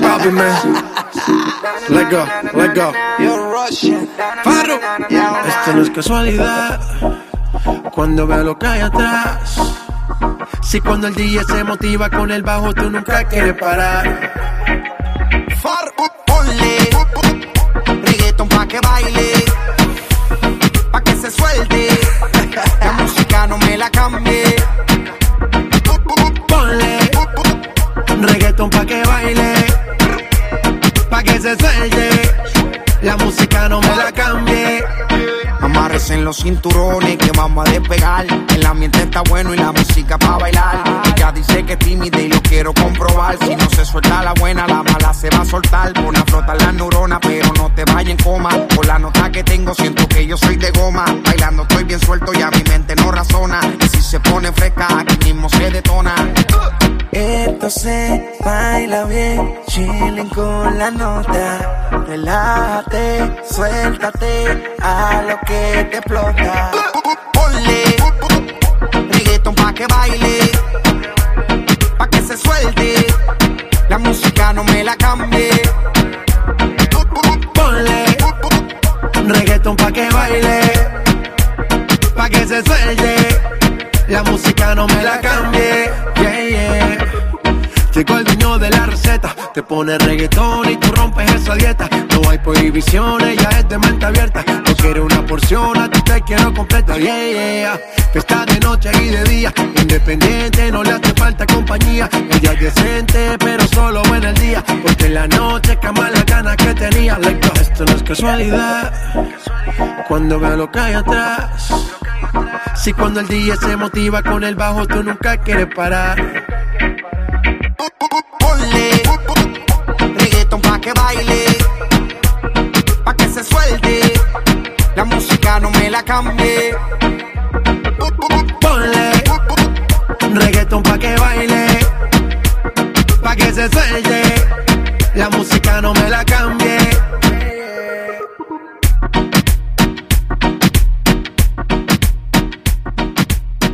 Man. Let go, let go. Farro. Esto no es casualidad. Cuando veo lo que hay atrás. Si cuando el DJ se motiva con el bajo, tú nunca quieres parar. Que se suelte. La música no me la cambie. Amarres en los cinturones que vamos a despegar. El ambiente está bueno y la música pa' bailar. Ella dice que es tímida y lo quiero comprobar. Si no se suelta la buena, la mala se va a soltar. Pon a flotar las neuronas, pero no te vayas en coma. Por la nota que tengo, siento que yo soy de goma. Bailando estoy bien suelto y a mi mente no razona. Y si se pone fresca, aquí mismo se detona. Se baila bien, chilling con la nota. Relájate, suéltate a lo que te explota. Ponle reggaeton pa' que baile, pa' que se suelte. La música no me la cambie. Ponle reggaeton pa' que baile, pa' que se suelte. La música no me la cambie. Yeah, yeah. Llegó el dueño de la receta, te pone reggaetón y tú rompes esa dieta. No hay prohibiciones, ya es de mente abierta. No quiero una porción, a ti te quiero completa. Yeah, yeah. Está de noche y de día, independiente, no le hace falta compañía. Ella es decente, pero solo en el día. Porque en la noche cama las ganas que tenía. Esto no es casualidad. Cuando veo lo que hay atrás. Si cuando el día se motiva con el bajo, tú nunca quieres parar. Baile, pa' que se suelte. La música no me la cambie. Ponle reggaeton pa' que baile, pa' que se suelte. La música no me la cambie.